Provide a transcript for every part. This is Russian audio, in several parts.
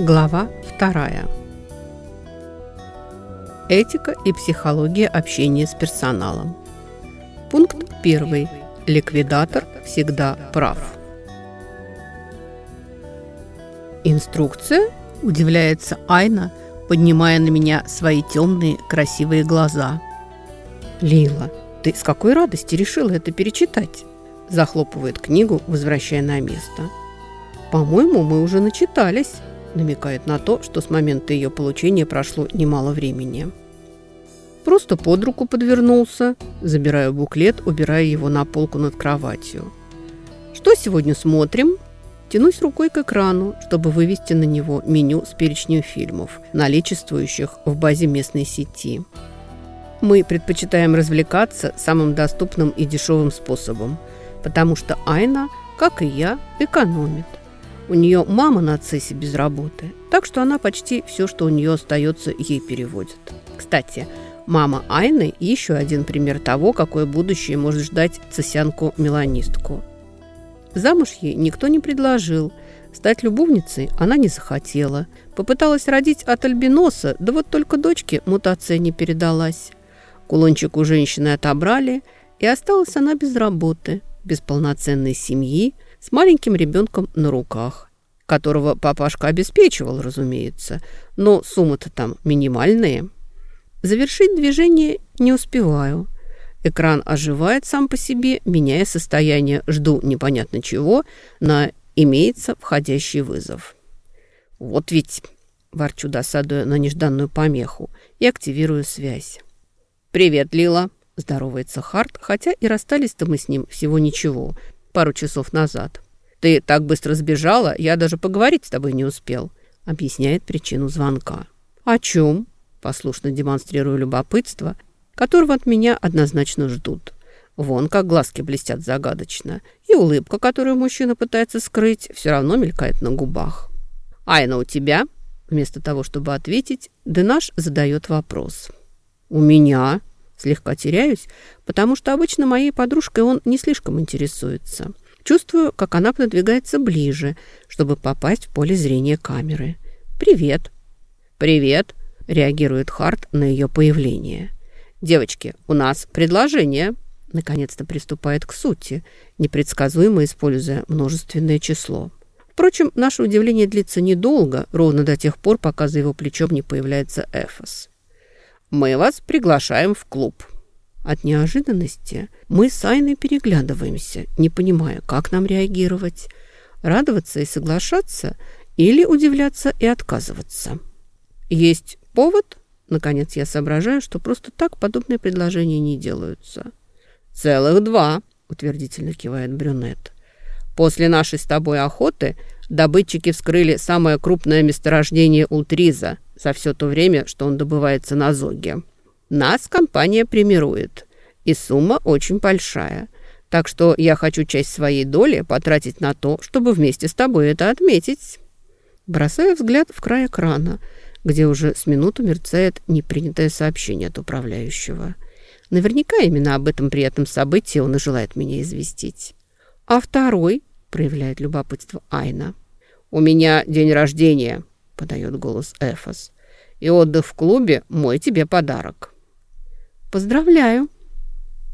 Глава вторая. Этика и психология общения с персоналом. Пункт первый. Ликвидатор всегда прав. Инструкция? Удивляется Айна, поднимая на меня свои темные красивые глаза. Лила, ты с какой радости решила это перечитать? Захлопывает книгу, возвращая на место. По-моему, мы уже начитались намекает на то, что с момента ее получения прошло немало времени. Просто под руку подвернулся, забираю буклет, убирая его на полку над кроватью. Что сегодня смотрим? Тянусь рукой к экрану, чтобы вывести на него меню с перечнем фильмов, наличествующих в базе местной сети. Мы предпочитаем развлекаться самым доступным и дешевым способом, потому что Айна, как и я, экономит. У нее мама на цессе без работы, так что она почти все, что у нее остается, ей переводит. Кстати, мама Айны – еще один пример того, какое будущее может ждать цесянку-меланистку. Замуж ей никто не предложил. Стать любовницей она не захотела. Попыталась родить от альбиноса, да вот только дочке мутация не передалась. Кулончик у женщины отобрали, и осталась она без работы, без полноценной семьи – с маленьким ребенком на руках, которого папашка обеспечивал, разумеется, но суммы-то там минимальные. Завершить движение не успеваю. Экран оживает сам по себе, меняя состояние «жду непонятно чего» на «имеется входящий вызов». Вот ведь, ворчу досадуя на нежданную помеху, и активирую связь. «Привет, Лила!» – здоровается Харт, хотя и расстались-то мы с ним всего ничего – пару часов назад. Ты так быстро сбежала, я даже поговорить с тобой не успел», — объясняет причину звонка. «О чем?» — послушно демонстрирую любопытство, которого от меня однозначно ждут. Вон как глазки блестят загадочно, и улыбка, которую мужчина пытается скрыть, все равно мелькает на губах. «Айна, у тебя?» Вместо того, чтобы ответить, Денаш задает вопрос. «У меня?» Слегка теряюсь, потому что обычно моей подружкой он не слишком интересуется. Чувствую, как она подвигается ближе, чтобы попасть в поле зрения камеры. «Привет!» «Привет!» – реагирует Харт на ее появление. «Девочки, у нас предложение!» Наконец-то приступает к сути, непредсказуемо используя множественное число. Впрочем, наше удивление длится недолго, ровно до тех пор, пока за его плечом не появляется Эфос. Мы вас приглашаем в клуб». От неожиданности мы с Айной переглядываемся, не понимая, как нам реагировать. Радоваться и соглашаться или удивляться и отказываться. Есть повод? Наконец я соображаю, что просто так подобные предложения не делаются. «Целых два», — утвердительно кивает брюнет. «После нашей с тобой охоты добытчики вскрыли самое крупное месторождение ультриза — за все то время, что он добывается на Зоге. Нас компания премирует, и сумма очень большая. Так что я хочу часть своей доли потратить на то, чтобы вместе с тобой это отметить. Бросаю взгляд в край экрана, где уже с минуту мерцает непринятое сообщение от управляющего. Наверняка именно об этом приятном событии он и желает меня известить. А второй, проявляет любопытство Айна. «У меня день рождения», подает голос Эфос. «И отдых в клубе – мой тебе подарок». «Поздравляю!»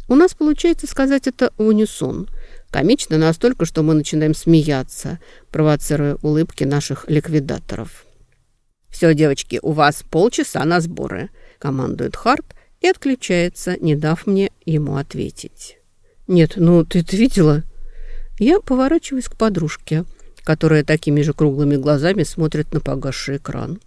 У нас получается сказать это в унисон. Комично настолько, что мы начинаем смеяться, провоцируя улыбки наших ликвидаторов. «Все, девочки, у вас полчаса на сборы», – командует Харт и отключается, не дав мне ему ответить. «Нет, ну ты это видела?» Я поворачиваюсь к подружке – которая такими же круглыми глазами смотрит на погасший экран.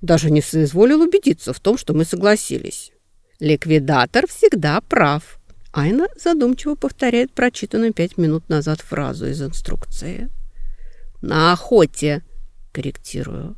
Даже не соизволил убедиться в том, что мы согласились. «Ликвидатор всегда прав», Айна задумчиво повторяет прочитанную пять минут назад фразу из инструкции. «На охоте!» – корректирую.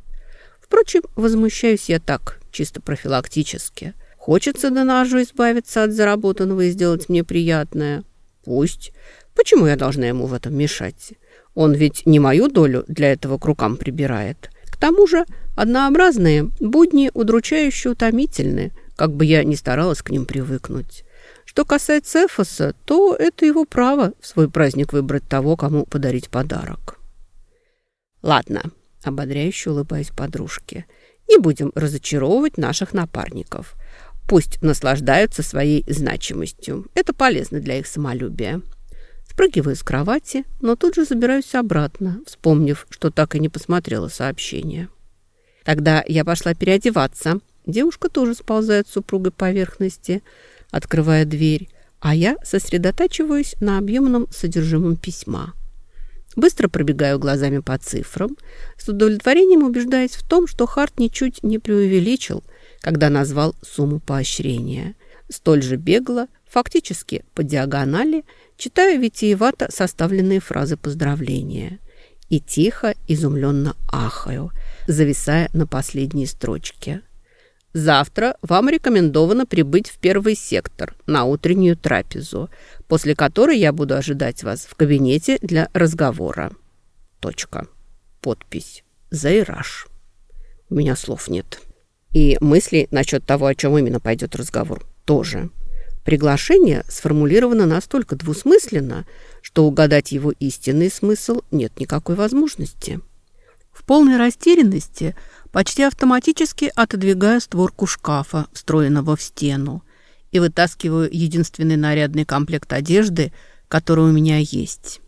Впрочем, возмущаюсь я так, чисто профилактически. Хочется до ножу избавиться от заработанного и сделать мне приятное. Пусть. Почему я должна ему в этом мешать? Он ведь не мою долю для этого к рукам прибирает. К тому же однообразные будни удручающе утомительны, как бы я ни старалась к ним привыкнуть. Что касается Эфоса, то это его право в свой праздник выбрать того, кому подарить подарок. Ладно, ободряюще улыбаюсь подружке. «Не будем разочаровывать наших напарников. Пусть наслаждаются своей значимостью. Это полезно для их самолюбия». Спрыгиваю с кровати, но тут же забираюсь обратно, вспомнив, что так и не посмотрела сообщение. Тогда я пошла переодеваться. Девушка тоже сползает с супругой поверхности, открывая дверь, а я сосредотачиваюсь на объемном содержимом письма. Быстро пробегаю глазами по цифрам, с удовлетворением убеждаясь в том, что Харт ничуть не преувеличил, когда назвал сумму поощрения. Столь же бегло, фактически по диагонали, читаю витиевато составленные фразы поздравления. И тихо, изумленно ахаю, зависая на последней строчке – Завтра вам рекомендовано прибыть в первый сектор на утреннюю трапезу, после которой я буду ожидать вас в кабинете для разговора. Точка. Подпись. Зайраж. У меня слов нет. И мыслей насчет того, о чем именно пойдет разговор, тоже. Приглашение сформулировано настолько двусмысленно, что угадать его истинный смысл нет никакой возможности. В полной растерянности – почти автоматически отодвигаю створку шкафа, встроенного в стену, и вытаскиваю единственный нарядный комплект одежды, который у меня есть.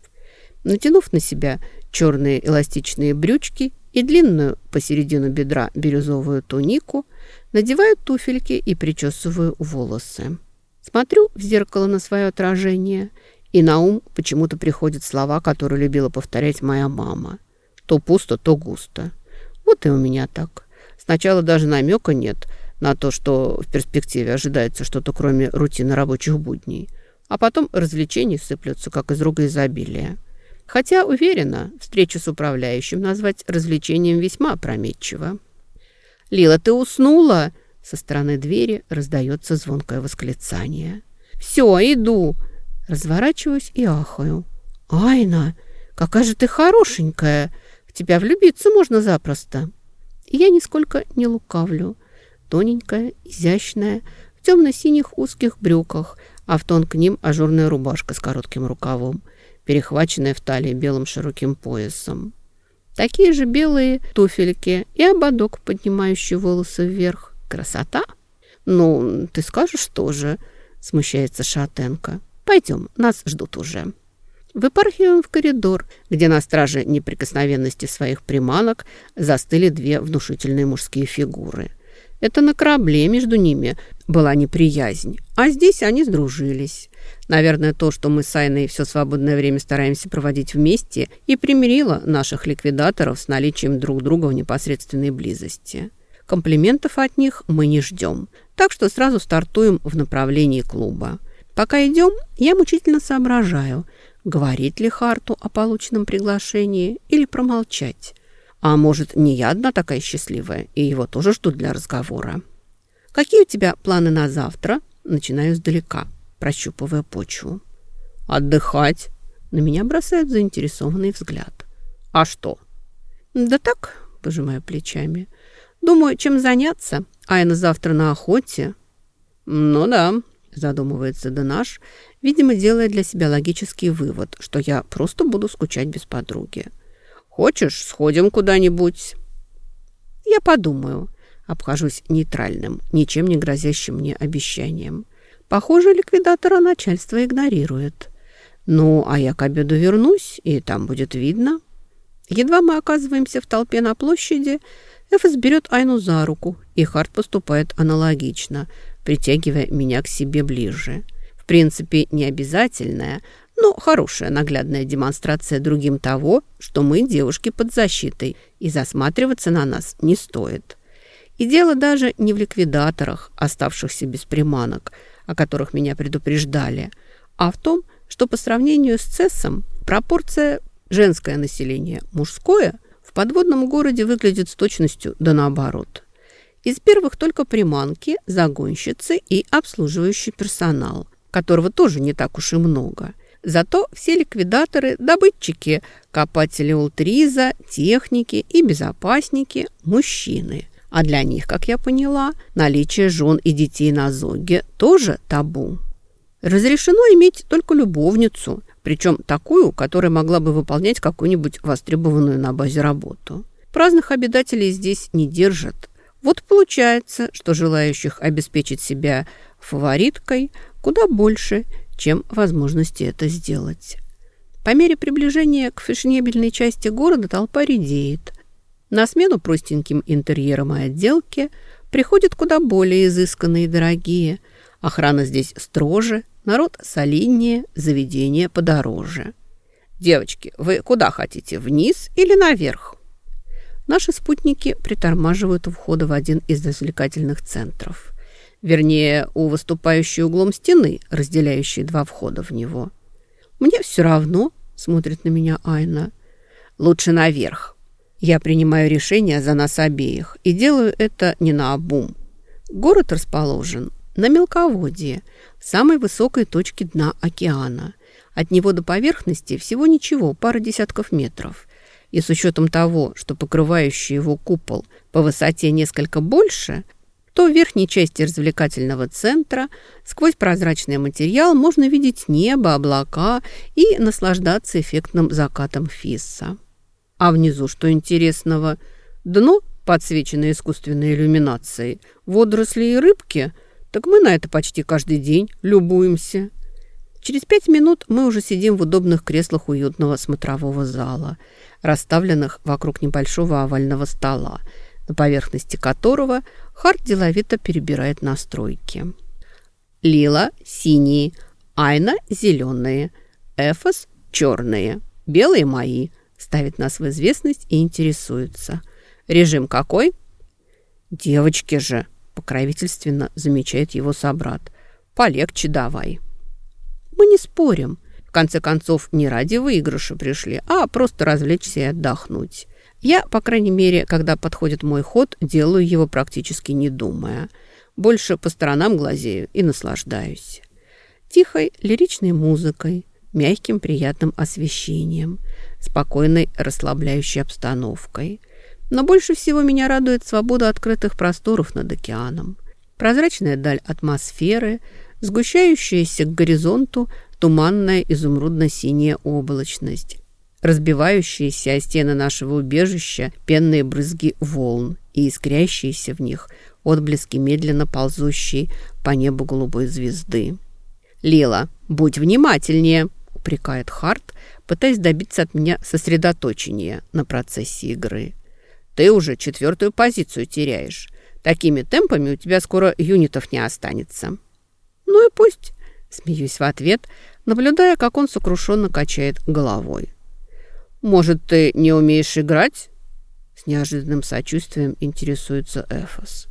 Натянув на себя черные эластичные брючки и длинную посередину бедра бирюзовую тунику, надеваю туфельки и причесываю волосы. Смотрю в зеркало на свое отражение, и на ум почему-то приходят слова, которые любила повторять моя мама. То пусто, то густо. Вот и у меня так. Сначала даже намека нет на то, что в перспективе ожидается что-то кроме рутины рабочих будней. А потом развлечения сыплются, как из руга изобилия. Хотя, уверена, встречу с управляющим назвать развлечением весьма опрометчиво. «Лила, ты уснула?» Со стороны двери раздается звонкое восклицание. «Все, иду!» Разворачиваюсь и ахаю. «Айна, какая же ты хорошенькая!» тебя влюбиться можно запросто. И я нисколько не лукавлю. Тоненькая, изящная, в темно-синих узких брюках, а в тон к ним ажурная рубашка с коротким рукавом, перехваченная в талии белым широким поясом. Такие же белые туфельки и ободок, поднимающий волосы вверх. Красота! Ну, ты скажешь тоже, смущается Шатенко. Пойдем, нас ждут уже. Выпархиваем в коридор, где на страже неприкосновенности своих приманок застыли две внушительные мужские фигуры. Это на корабле между ними была неприязнь, а здесь они сдружились. Наверное, то, что мы с Айной все свободное время стараемся проводить вместе, и примирило наших ликвидаторов с наличием друг друга в непосредственной близости. Комплиментов от них мы не ждем, так что сразу стартуем в направлении клуба. Пока идем, я мучительно соображаю – говорить ли Харту о полученном приглашении или промолчать. А может, не я одна такая счастливая, и его тоже ждут для разговора. «Какие у тебя планы на завтра?» Начинаю издалека, прощупывая почву. «Отдыхать!» На меня бросает заинтересованный взгляд. «А что?» «Да так», — пожимаю плечами. «Думаю, чем заняться. А я на завтра на охоте». «Ну да», — задумывается Денаш, видимо, делая для себя логический вывод, что я просто буду скучать без подруги. «Хочешь, сходим куда-нибудь?» «Я подумаю», обхожусь нейтральным, ничем не грозящим мне обещанием. Похоже, ликвидатора начальство игнорирует. Ну, а я к обеду вернусь, и там будет видно. Едва мы оказываемся в толпе на площади, Эфес берет Айну за руку, и Харт поступает аналогично, притягивая меня к себе ближе принципе, не обязательная, но хорошая наглядная демонстрация другим того, что мы девушки под защитой, и засматриваться на нас не стоит. И дело даже не в ликвидаторах, оставшихся без приманок, о которых меня предупреждали, а в том, что по сравнению с ЦЕСом пропорция женское население мужское в подводном городе выглядит с точностью да наоборот. Из первых только приманки, загонщицы и обслуживающий персонал – которого тоже не так уж и много. Зато все ликвидаторы, добытчики, копатели ултриза, техники и безопасники – мужчины. А для них, как я поняла, наличие жен и детей на Зоге тоже табу. Разрешено иметь только любовницу, причем такую, которая могла бы выполнять какую-нибудь востребованную на базе работу. Праздных обитателей здесь не держат. Вот получается, что желающих обеспечить себя фавориткой куда больше, чем возможности это сделать. По мере приближения к фешенебельной части города толпа редеет. На смену простеньким интерьерам и отделке приходят куда более изысканные и дорогие. Охрана здесь строже, народ солиднее, заведение подороже. «Девочки, вы куда хотите, вниз или наверх?» Наши спутники притормаживают у входа в один из развлекательных центров. Вернее, у выступающей углом стены, разделяющей два входа в него. «Мне все равно», — смотрит на меня Айна. «Лучше наверх». Я принимаю решение за нас обеих и делаю это не на обум. Город расположен на мелководье, в самой высокой точке дна океана. От него до поверхности всего ничего, пара десятков метров и с учетом того, что покрывающий его купол по высоте несколько больше, то в верхней части развлекательного центра сквозь прозрачный материал можно видеть небо, облака и наслаждаться эффектным закатом Фисса. А внизу что интересного? Дно, подсвеченное искусственной иллюминацией, водоросли и рыбки, так мы на это почти каждый день любуемся. Через пять минут мы уже сидим в удобных креслах уютного смотрового зала – расставленных вокруг небольшого овального стола, на поверхности которого Харт деловито перебирает настройки. Лила – синие, Айна – зеленые, Эфос – черные, белые – мои. Ставит нас в известность и интересуется. Режим какой? Девочки же, покровительственно замечает его собрат. Полегче давай. Мы не спорим – в конце концов, не ради выигрыша пришли, а просто развлечься и отдохнуть. Я, по крайней мере, когда подходит мой ход, делаю его практически не думая. Больше по сторонам глазею и наслаждаюсь. Тихой лиричной музыкой, мягким приятным освещением, спокойной расслабляющей обстановкой. Но больше всего меня радует свобода открытых просторов над океаном. Прозрачная даль атмосферы, сгущающаяся к горизонту туманная изумрудно-синяя облачность, разбивающиеся о стены нашего убежища пенные брызги волн и искрящиеся в них отблески медленно ползущей по небу голубой звезды. «Лила, будь внимательнее!» — упрекает Харт, пытаясь добиться от меня сосредоточения на процессе игры. «Ты уже четвертую позицию теряешь. Такими темпами у тебя скоро юнитов не останется». «Ну и пусть», Смеюсь в ответ, наблюдая, как он сокрушенно качает головой. «Может, ты не умеешь играть?» С неожиданным сочувствием интересуется Эфос.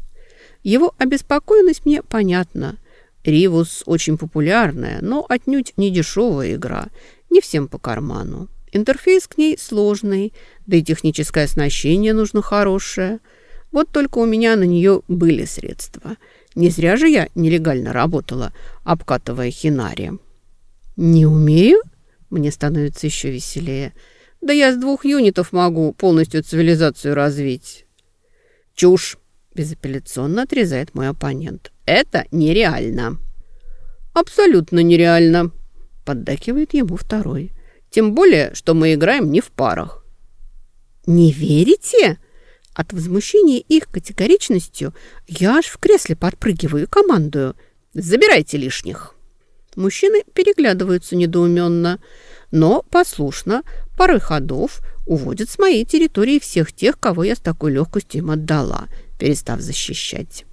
Его обеспокоенность мне понятна. Ривус очень популярная, но отнюдь не дешевая игра, не всем по карману. Интерфейс к ней сложный, да и техническое оснащение нужно хорошее. Вот только у меня на нее были средства – не зря же я нелегально работала, обкатывая хинари. Не умею? Мне становится еще веселее. Да я с двух юнитов могу полностью цивилизацию развить. Чушь! Безапелляционно отрезает мой оппонент. Это нереально. Абсолютно нереально, поддакивает ему второй. Тем более, что мы играем не в парах. «Не верите?» От возмущения их категоричностью я аж в кресле подпрыгиваю и командую. «Забирайте лишних!» Мужчины переглядываются недоуменно, но послушно, парой ходов, уводят с моей территории всех тех, кого я с такой легкостью им отдала, перестав защищать.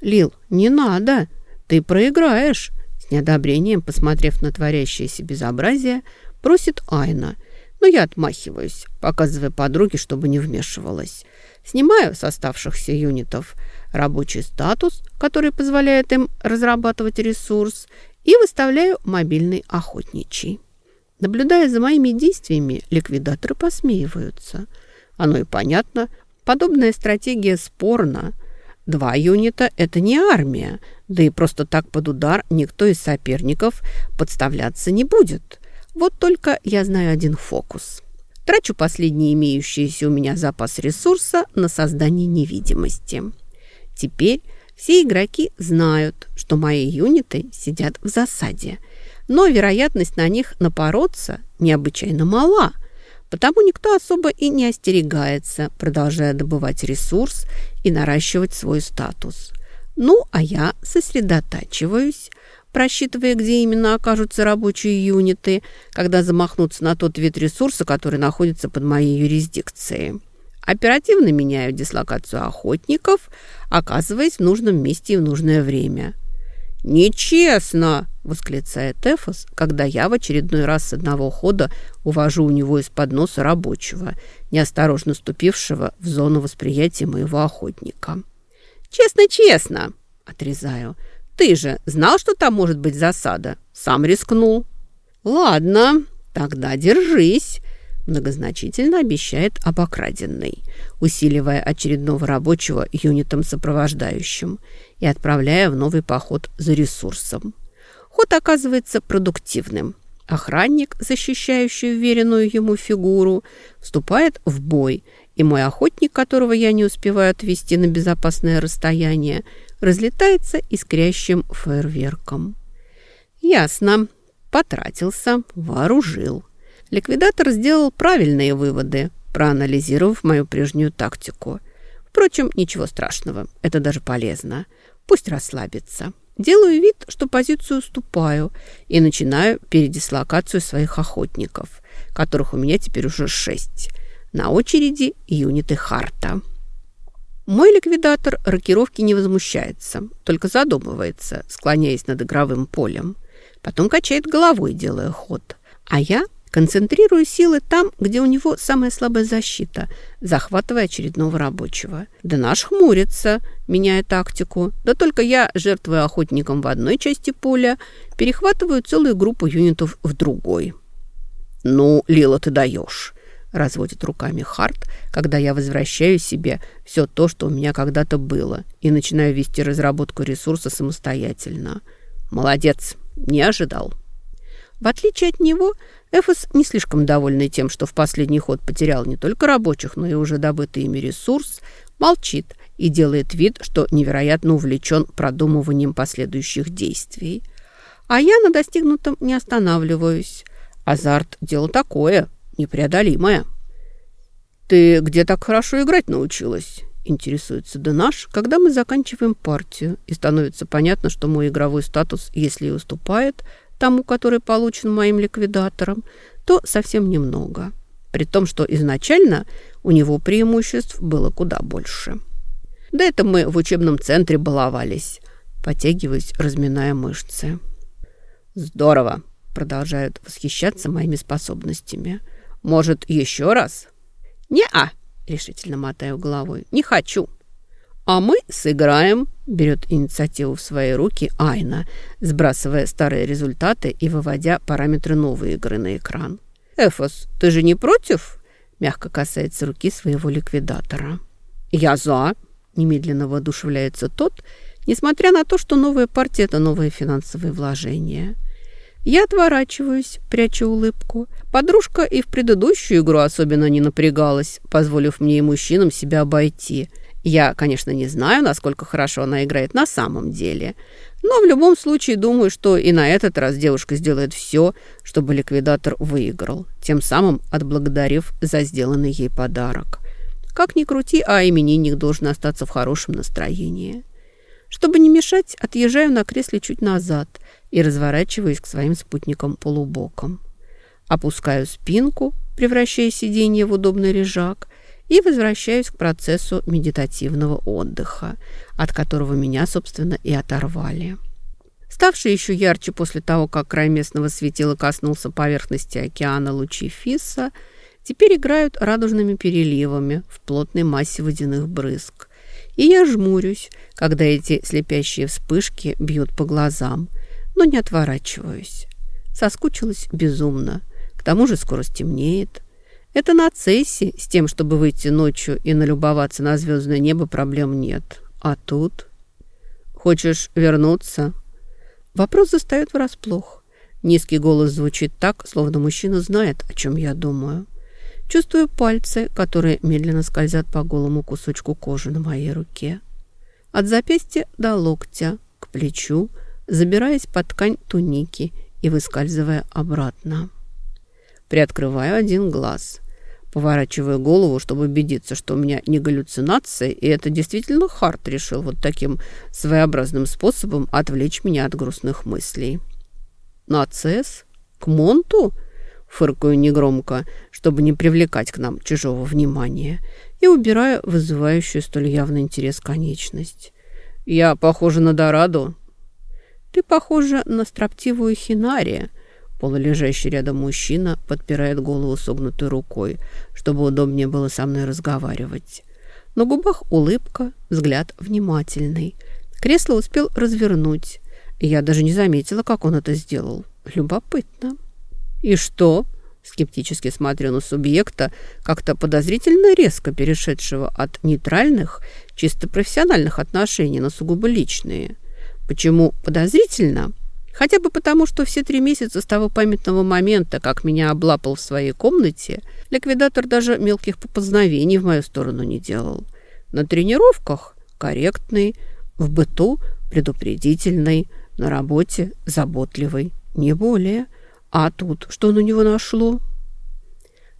«Лил, не надо! Ты проиграешь!» С неодобрением, посмотрев на творящееся безобразие, просит Айна – но я отмахиваюсь, показывая подруге, чтобы не вмешивалась. Снимаю с оставшихся юнитов рабочий статус, который позволяет им разрабатывать ресурс, и выставляю мобильный охотничий. Наблюдая за моими действиями, ликвидаторы посмеиваются. Оно и понятно. Подобная стратегия спорна. Два юнита – это не армия, да и просто так под удар никто из соперников подставляться не будет. Вот только я знаю один фокус. Трачу последний имеющийся у меня запас ресурса на создание невидимости. Теперь все игроки знают, что мои юниты сидят в засаде, но вероятность на них напороться необычайно мала. Потому никто особо и не остерегается, продолжая добывать ресурс и наращивать свой статус. Ну, а я сосредотачиваюсь, просчитывая, где именно окажутся рабочие юниты, когда замахнутся на тот вид ресурса, который находится под моей юрисдикцией. Оперативно меняю дислокацию охотников, оказываясь в нужном месте и в нужное время. «Нечестно!» – восклицает Эфос, когда я в очередной раз с одного хода увожу у него из-под носа рабочего, неосторожно ступившего в зону восприятия моего охотника. «Честно-честно!» – отрезаю. «Ты же знал, что там может быть засада? Сам рискнул». «Ладно, тогда держись!» многозначительно обещает обокраденный, усиливая очередного рабочего юнитом сопровождающим и отправляя в новый поход за ресурсом. Ход оказывается продуктивным. Охранник, защищающий уверенную ему фигуру, вступает в бой, и мой охотник, которого я не успеваю отвести на безопасное расстояние, разлетается искрящим фейерверком. Ясно. Потратился, вооружил. Ликвидатор сделал правильные выводы, проанализировав мою прежнюю тактику. Впрочем, ничего страшного, это даже полезно. Пусть расслабится. Делаю вид, что позицию уступаю, и начинаю передислокацию своих охотников, которых у меня теперь уже шесть. На очереди юниты Харта. Мой ликвидатор рокировки не возмущается, только задумывается, склоняясь над игровым полем. Потом качает головой, делая ход. А я Концентрирую силы там, где у него самая слабая защита, захватывая очередного рабочего. Да наш хмурится, меняя тактику. Да только я, жертвуя охотником в одной части поля, перехватываю целую группу юнитов в другой. «Ну, Лила, ты даешь!» Разводит руками Харт, когда я возвращаю себе все то, что у меня когда-то было, и начинаю вести разработку ресурса самостоятельно. «Молодец! Не ожидал!» В отличие от него, Эфос не слишком довольный тем, что в последний ход потерял не только рабочих, но и уже добытый ими ресурс, молчит и делает вид, что невероятно увлечен продумыванием последующих действий. А я на достигнутом не останавливаюсь. Азарт – дело такое, непреодолимое. «Ты где так хорошо играть научилась?» Интересуется Денаш, когда мы заканчиваем партию, и становится понятно, что мой игровой статус, если и уступает, тому, который получен моим ликвидатором, то совсем немного. При том, что изначально у него преимуществ было куда больше. Да это мы в учебном центре баловались, потягиваясь, разминая мышцы. «Здорово!» – продолжают восхищаться моими способностями. «Может, еще раз?» «Не-а!» – решительно мотаю головой. «Не хочу!» «А мы сыграем», – берет инициативу в свои руки Айна, сбрасывая старые результаты и выводя параметры новой игры на экран. «Эфос, ты же не против?» – мягко касается руки своего ликвидатора. «Я за», – немедленно воодушевляется тот, несмотря на то, что новая партия – это новые финансовые вложения. Я отворачиваюсь, прячу улыбку. Подружка и в предыдущую игру особенно не напрягалась, позволив мне и мужчинам себя обойти – я, конечно, не знаю, насколько хорошо она играет на самом деле, но в любом случае думаю, что и на этот раз девушка сделает все, чтобы ликвидатор выиграл, тем самым отблагодарив за сделанный ей подарок. Как ни крути, а именинник должен остаться в хорошем настроении. Чтобы не мешать, отъезжаю на кресле чуть назад и разворачиваюсь к своим спутникам полубоком. Опускаю спинку, превращая сиденье в удобный лежак – и возвращаюсь к процессу медитативного отдыха, от которого меня, собственно, и оторвали. Ставший еще ярче после того, как край местного светила коснулся поверхности океана лучи Фисса, теперь играют радужными переливами в плотной массе водяных брызг. И я жмурюсь, когда эти слепящие вспышки бьют по глазам, но не отворачиваюсь. Соскучилась безумно. К тому же скоро стемнеет. Это на цессе с тем, чтобы выйти ночью и налюбоваться на звездное небо, проблем нет. А тут... Хочешь вернуться? Вопрос застает врасплох. Низкий голос звучит так, словно мужчина знает, о чем я думаю. Чувствую пальцы, которые медленно скользят по голому кусочку кожи на моей руке. От запястья до локтя, к плечу, забираясь под ткань туники и выскальзывая обратно. Приоткрываю один глаз. Поворачиваю голову, чтобы убедиться, что у меня не галлюцинации, и это действительно Харт решил вот таким своеобразным способом отвлечь меня от грустных мыслей. «Нацес? К Монту?» Фыркаю негромко, чтобы не привлекать к нам чужого внимания, и убираю вызывающую столь явный интерес конечность. «Я похожа на Дораду?» «Ты похожа на строптивую хинария», Полулежащий рядом мужчина подпирает голову согнутой рукой, чтобы удобнее было со мной разговаривать. На губах улыбка, взгляд внимательный. Кресло успел развернуть. Я даже не заметила, как он это сделал. Любопытно. «И что?» Скептически смотрю на субъекта, как-то подозрительно резко перешедшего от нейтральных, чисто профессиональных отношений на сугубо личные. Почему подозрительно? Хотя бы потому, что все три месяца с того памятного момента, как меня облапал в своей комнате, ликвидатор даже мелких попознавений в мою сторону не делал. На тренировках корректный, в быту предупредительный, на работе заботливый, не более. А тут что на него нашло?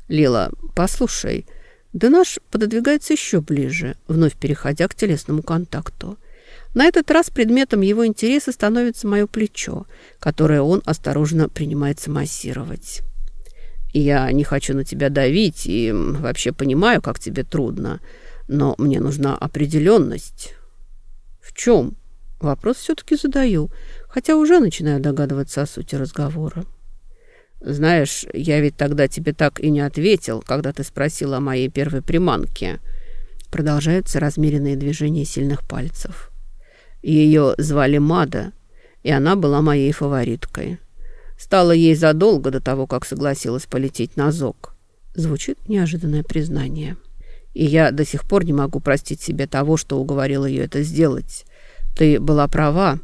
Лила, послушай, да наш пододвигается еще ближе, вновь переходя к телесному контакту – на этот раз предметом его интереса становится мое плечо, которое он осторожно принимается массировать. «Я не хочу на тебя давить и вообще понимаю, как тебе трудно, но мне нужна определенность». «В чем?» Вопрос все-таки задаю, хотя уже начинаю догадываться о сути разговора. «Знаешь, я ведь тогда тебе так и не ответил, когда ты спросила о моей первой приманке». Продолжаются размеренные движения сильных пальцев. Ее звали Мада, и она была моей фавориткой. Стала ей задолго до того, как согласилась полететь на ЗОК. Звучит неожиданное признание. И я до сих пор не могу простить себе того, что уговорил ее это сделать. Ты была права.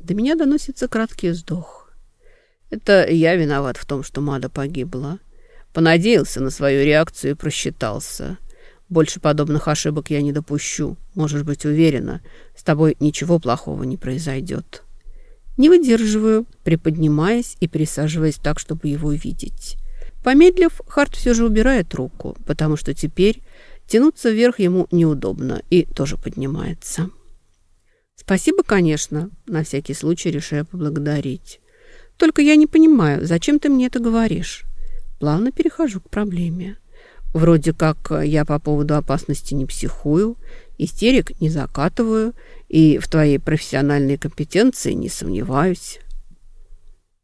До меня доносится краткий вздох. Это я виноват в том, что Мада погибла. Понадеялся на свою реакцию и просчитался. Больше подобных ошибок я не допущу. Можешь быть уверена, тобой ничего плохого не произойдет. Не выдерживаю, приподнимаясь и присаживаясь так, чтобы его видеть. Помедлив, Харт все же убирает руку, потому что теперь тянуться вверх ему неудобно и тоже поднимается. Спасибо, конечно, на всякий случай решаю поблагодарить. Только я не понимаю, зачем ты мне это говоришь? Плавно перехожу к проблеме. Вроде как я по поводу опасности не психую, истерик не закатываю и в твоей профессиональной компетенции не сомневаюсь.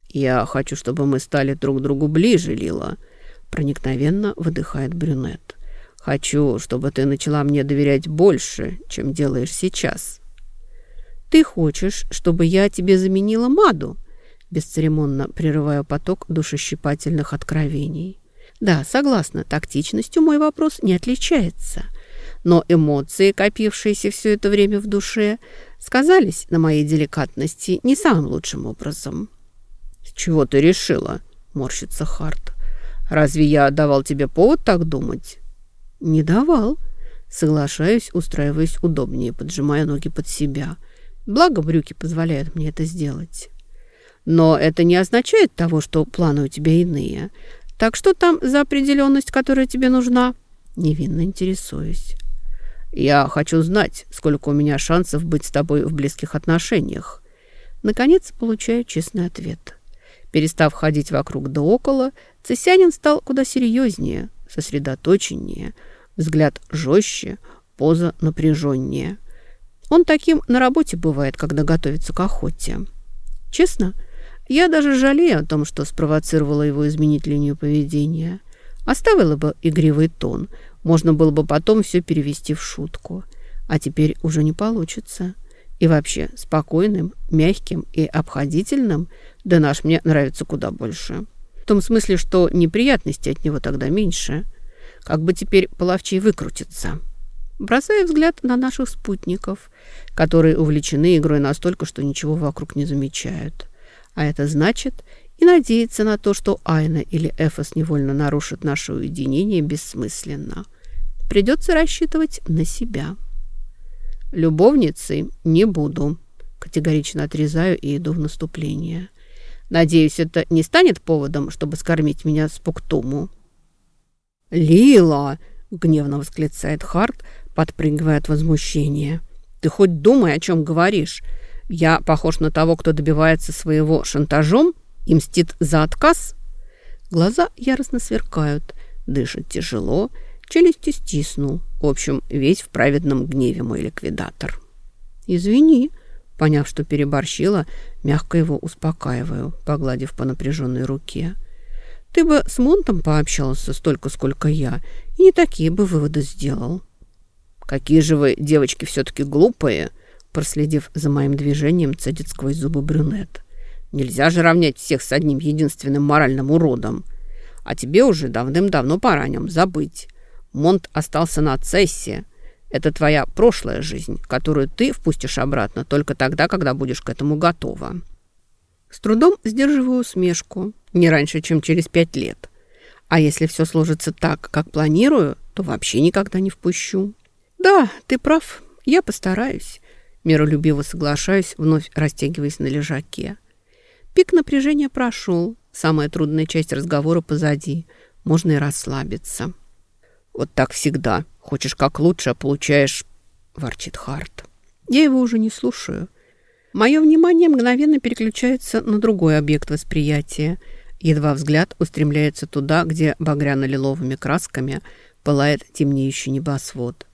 Я хочу, чтобы мы стали друг другу ближе, Лила, проникновенно выдыхает брюнет. Хочу, чтобы ты начала мне доверять больше, чем делаешь сейчас. Ты хочешь, чтобы я тебе заменила Маду? Бесцеремонно прерываю поток душещипательных откровений. Да, согласна, тактичностью мой вопрос не отличается. Но эмоции, копившиеся все это время в душе, сказались на моей деликатности не самым лучшим образом. «С чего ты решила?» – морщится Харт. «Разве я давал тебе повод так думать?» «Не давал». Соглашаюсь, устраиваясь удобнее, поджимая ноги под себя. Благо брюки позволяют мне это сделать. Но это не означает того, что планы у тебя иные. Так что там за определенность, которая тебе нужна? Невинно интересуюсь. Я хочу знать, сколько у меня шансов быть с тобой в близких отношениях. Наконец получаю честный ответ. Перестав ходить вокруг да около, Цесянин стал куда серьезнее, сосредоточеннее, взгляд жестче, поза напряженнее. Он таким на работе бывает, когда готовится к охоте. Честно, я даже жалею о том, что спровоцировала его изменить линию поведения. Оставила бы игривый тон, можно было бы потом все перевести в шутку. А теперь уже не получится. И вообще, спокойным, мягким и обходительным да наш мне нравится куда больше. В том смысле, что неприятностей от него тогда меньше. Как бы теперь половчей выкрутиться. Бросая взгляд на наших спутников, которые увлечены игрой настолько, что ничего вокруг не замечают. А это значит, и надеяться на то, что Айна или Эфос невольно нарушат наше уединение, бессмысленно. Придется рассчитывать на себя. Любовницей не буду. Категорично отрезаю и иду в наступление. Надеюсь, это не станет поводом, чтобы скормить меня с пуктуму. «Лила!» – гневно восклицает Харт, подпрыгивая от возмущения. «Ты хоть думай, о чем говоришь. Я похож на того, кто добивается своего шантажом и мстит за отказ?» Глаза яростно сверкают, дышит тяжело, челюсти стиснул. В общем, весь в праведном гневе мой ликвидатор. «Извини», поняв, что переборщила, мягко его успокаиваю, погладив по напряженной руке. «Ты бы с Монтом пообщался столько, сколько я, и не такие бы выводы сделал». «Какие же вы, девочки, все-таки глупые!» Проследив за моим движением, цедит сквозь зубы брюнет. «Нельзя же равнять всех с одним единственным моральным уродом. А тебе уже давным-давно пора о нем забыть. Монт остался на цессе. Это твоя прошлая жизнь, которую ты впустишь обратно только тогда, когда будешь к этому готова». С трудом сдерживаю усмешку. Не раньше, чем через пять лет. А если все сложится так, как планирую, то вообще никогда не впущу. «Да, ты прав, я постараюсь», – миролюбиво соглашаюсь, вновь растягиваясь на лежаке. Пик напряжения прошел, самая трудная часть разговора позади, можно и расслабиться. «Вот так всегда. Хочешь как лучше, а получаешь...» – ворчит Харт. Я его уже не слушаю. Мое внимание мгновенно переключается на другой объект восприятия. Едва взгляд устремляется туда, где багряно-лиловыми красками пылает темнеющий небосвод.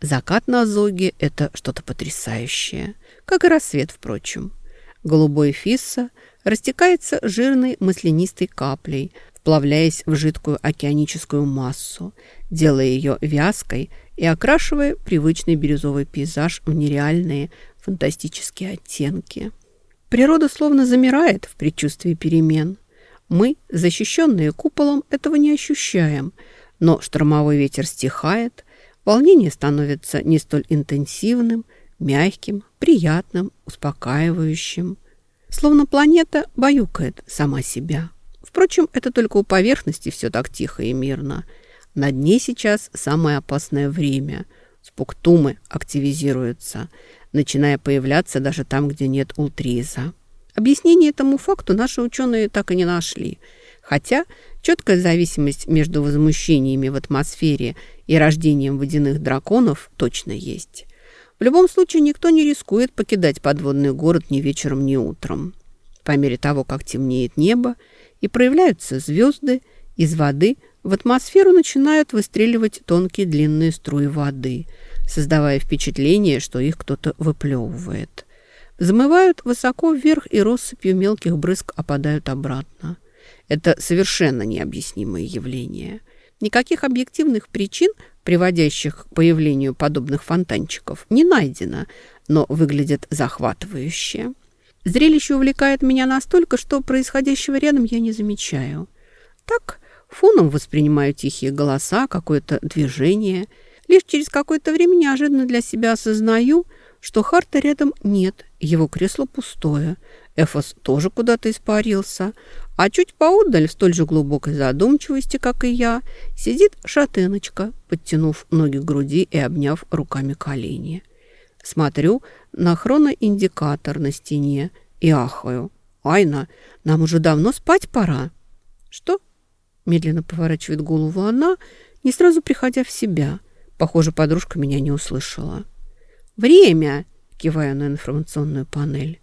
Закат на Зоге – это что-то потрясающее, как и рассвет, впрочем. Голубой фисса растекается жирной маслянистой каплей, вплавляясь в жидкую океаническую массу, делая ее вязкой и окрашивая привычный бирюзовый пейзаж в нереальные фантастические оттенки. Природа словно замирает в предчувствии перемен. Мы, защищенные куполом, этого не ощущаем, но штормовой ветер стихает, Волнение становится не столь интенсивным, мягким, приятным, успокаивающим. Словно планета баюкает сама себя. Впрочем, это только у поверхности все так тихо и мирно. На дне сейчас самое опасное время. Спуктумы активизируются, начиная появляться даже там, где нет ультриза. Объяснение этому факту наши ученые так и не нашли. Хотя четкая зависимость между возмущениями в атмосфере и рождением водяных драконов точно есть. В любом случае никто не рискует покидать подводный город ни вечером, ни утром. По мере того, как темнеет небо и проявляются звезды, из воды в атмосферу начинают выстреливать тонкие длинные струи воды, создавая впечатление, что их кто-то выплевывает. Взмывают высоко вверх и россыпью мелких брызг опадают обратно. Это совершенно необъяснимое явление – Никаких объективных причин, приводящих к появлению подобных фонтанчиков, не найдено, но выглядят захватывающе. Зрелище увлекает меня настолько, что происходящего рядом я не замечаю. Так, фоном воспринимаю тихие голоса, какое-то движение. Лишь через какое-то время неожиданно для себя осознаю, что Харта рядом нет, его кресло пустое. Эфос тоже куда-то испарился, а чуть поодаль, в столь же глубокой задумчивости, как и я, сидит шатеночка, подтянув ноги к груди и обняв руками колени. Смотрю на хроноиндикатор на стене и ахаю. «Айна, нам уже давно спать пора». «Что?» Медленно поворачивает голову она, не сразу приходя в себя. Похоже, подружка меня не услышала. «Время!» – киваю на информационную панель.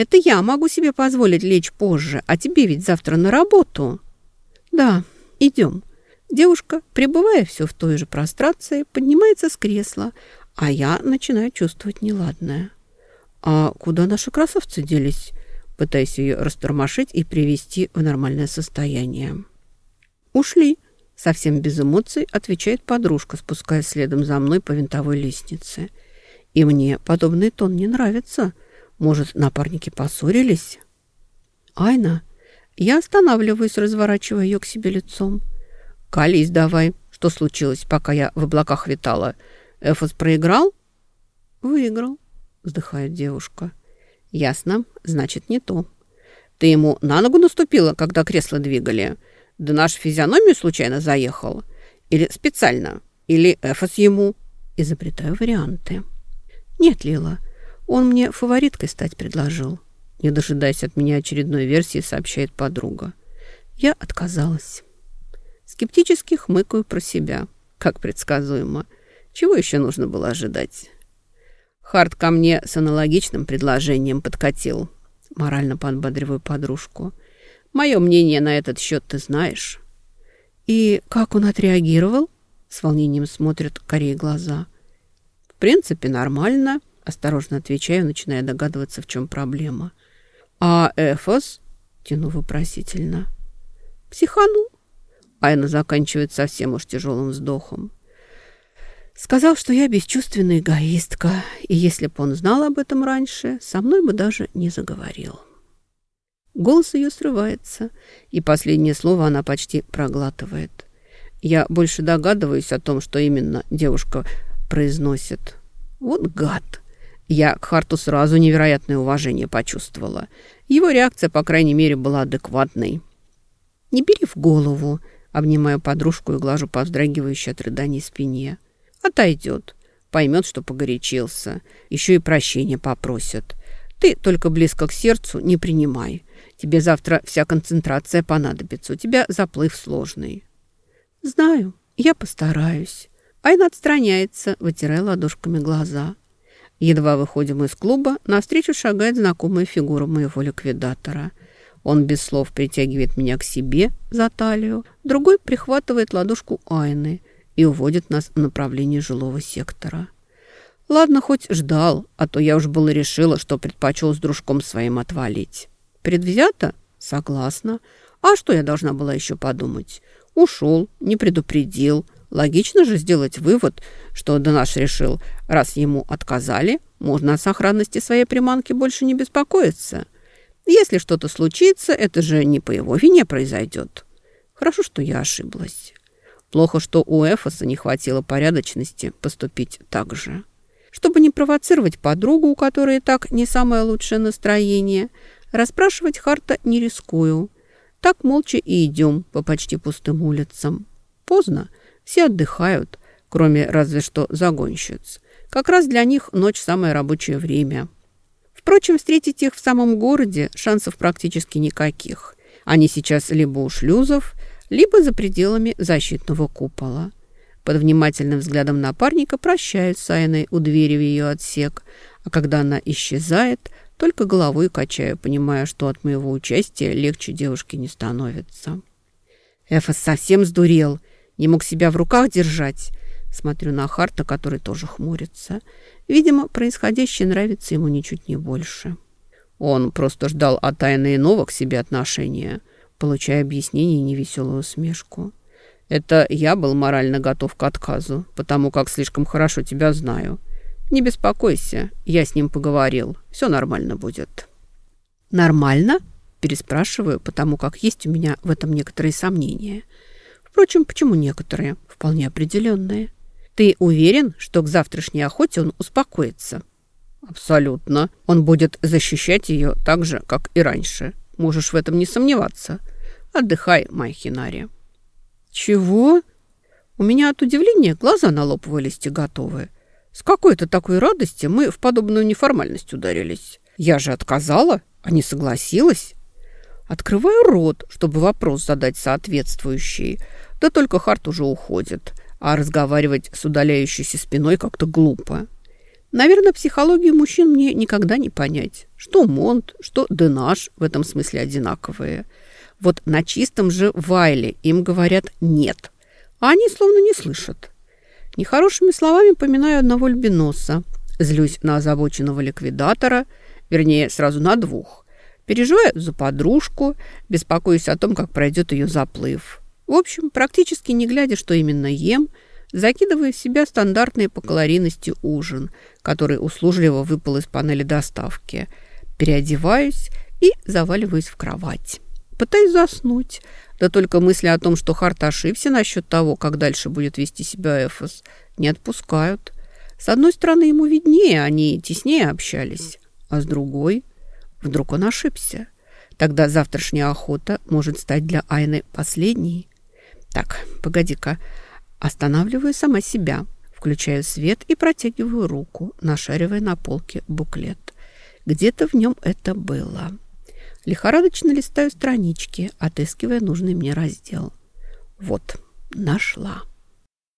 Это я могу себе позволить лечь позже, а тебе ведь завтра на работу. Да, идем. Девушка, пребывая все в той же прострации, поднимается с кресла, а я начинаю чувствовать неладное. А куда наши красавцы делись? Пытаясь ее растормошить и привести в нормальное состояние. Ушли. Совсем без эмоций отвечает подружка, спускаясь следом за мной по винтовой лестнице. И мне подобный тон не нравится – может, напарники поссорились? Айна, я останавливаюсь, разворачивая ее к себе лицом. Колись давай. Что случилось, пока я в облаках витала? Эфос проиграл? Выиграл, вздыхает девушка. Ясно, значит, не то. Ты ему на ногу наступила, когда кресло двигали? Да нашу физиономию случайно заехал? Или специально? Или Эфос ему? Изобретаю варианты. Нет, Лила, он мне фавориткой стать предложил. Не дожидаясь от меня очередной версии, сообщает подруга. Я отказалась. Скептически хмыкаю про себя. Как предсказуемо. Чего еще нужно было ожидать? Харт ко мне с аналогичным предложением подкатил. Морально подбадриваю подружку. Мое мнение на этот счет ты знаешь. И как он отреагировал? С волнением смотрят корей глаза. В принципе, нормально. Осторожно отвечаю, начиная догадываться, в чем проблема. А Эфос? Тяну вопросительно. Психанул. Айна заканчивает совсем уж тяжелым вздохом. Сказал, что я бесчувственная эгоистка, и если бы он знал об этом раньше, со мной бы даже не заговорил. Голос ее срывается, и последнее слово она почти проглатывает. Я больше догадываюсь о том, что именно девушка произносит. Вот гад! Я к Харту сразу невероятное уважение почувствовала. Его реакция, по крайней мере, была адекватной. «Не бери в голову», — обнимаю подружку и глажу по вздрагивающей от рыданий спине. «Отойдет. Поймет, что погорячился. Еще и прощения попросят. Ты только близко к сердцу не принимай. Тебе завтра вся концентрация понадобится. У тебя заплыв сложный». «Знаю. Я постараюсь». Айна отстраняется, вытирая ладошками глаза. Едва выходим из клуба, навстречу шагает знакомая фигура моего ликвидатора. Он без слов притягивает меня к себе за талию, другой прихватывает ладошку Айны и уводит нас в направлении жилого сектора. Ладно, хоть ждал, а то я уж было решила, что предпочел с дружком своим отвалить. Предвзято? Согласна. А что я должна была еще подумать? Ушел, не предупредил. Логично же сделать вывод, что Донаш решил, раз ему отказали, можно о сохранности своей приманки больше не беспокоиться. Если что-то случится, это же не по его вине произойдет. Хорошо, что я ошиблась. Плохо, что у Эфоса не хватило порядочности поступить так же. Чтобы не провоцировать подругу, у которой и так не самое лучшее настроение, расспрашивать Харта не рискую. Так молча и идем по почти пустым улицам. Поздно, все отдыхают, кроме разве что загонщиц. Как раз для них ночь самое рабочее время. Впрочем, встретить их в самом городе шансов практически никаких. Они сейчас либо у шлюзов, либо за пределами защитного купола. Под внимательным взглядом напарника прощают с Айной у двери в ее отсек, а когда она исчезает, только головой качаю, понимая, что от моего участия легче девушке не становится. Эфос совсем сдурел, не мог себя в руках держать. Смотрю на Харта, который тоже хмурится. Видимо, происходящее нравится ему ничуть не больше. Он просто ждал от тайны иного к себе отношения, получая объяснение и невеселую усмешку. Это я был морально готов к отказу, потому как слишком хорошо тебя знаю. Не беспокойся, я с ним поговорил. Все нормально будет. Нормально? Переспрашиваю, потому как есть у меня в этом некоторые сомнения. Впрочем, почему некоторые? Вполне определенные. Ты уверен, что к завтрашней охоте он успокоится? Абсолютно. Он будет защищать ее так же, как и раньше. Можешь в этом не сомневаться. Отдыхай, моя хинария. «Чего?» У меня от удивления глаза на лоб вылезти готовы. С какой-то такой радости мы в подобную неформальность ударились. Я же отказала, а не согласилась. Открываю рот, чтобы вопрос задать соответствующий. Да только Харт уже уходит, а разговаривать с удаляющейся спиной как-то глупо. Наверное, психологию мужчин мне никогда не понять. Что Монт, что Денаш в этом смысле одинаковые – вот на чистом же Вайле им говорят «нет», а они словно не слышат. Нехорошими словами поминаю одного альбиноса. Злюсь на озабоченного ликвидатора, вернее, сразу на двух. Переживаю за подружку, беспокоюсь о том, как пройдет ее заплыв. В общем, практически не глядя, что именно ем, закидываю в себя стандартный по калорийности ужин, который услужливо выпал из панели доставки. Переодеваюсь и заваливаюсь в кровать. Пытаюсь заснуть. Да только мысли о том, что Харт ошибся насчет того, как дальше будет вести себя Эфос, не отпускают. С одной стороны, ему виднее, они теснее общались. А с другой, вдруг он ошибся. Тогда завтрашняя охота может стать для Айны последней. Так, погоди-ка. Останавливаю сама себя. Включаю свет и протягиваю руку, нашаривая на полке буклет. Где-то в нем это было. Лихорадочно листаю странички, отыскивая нужный мне раздел. Вот, нашла.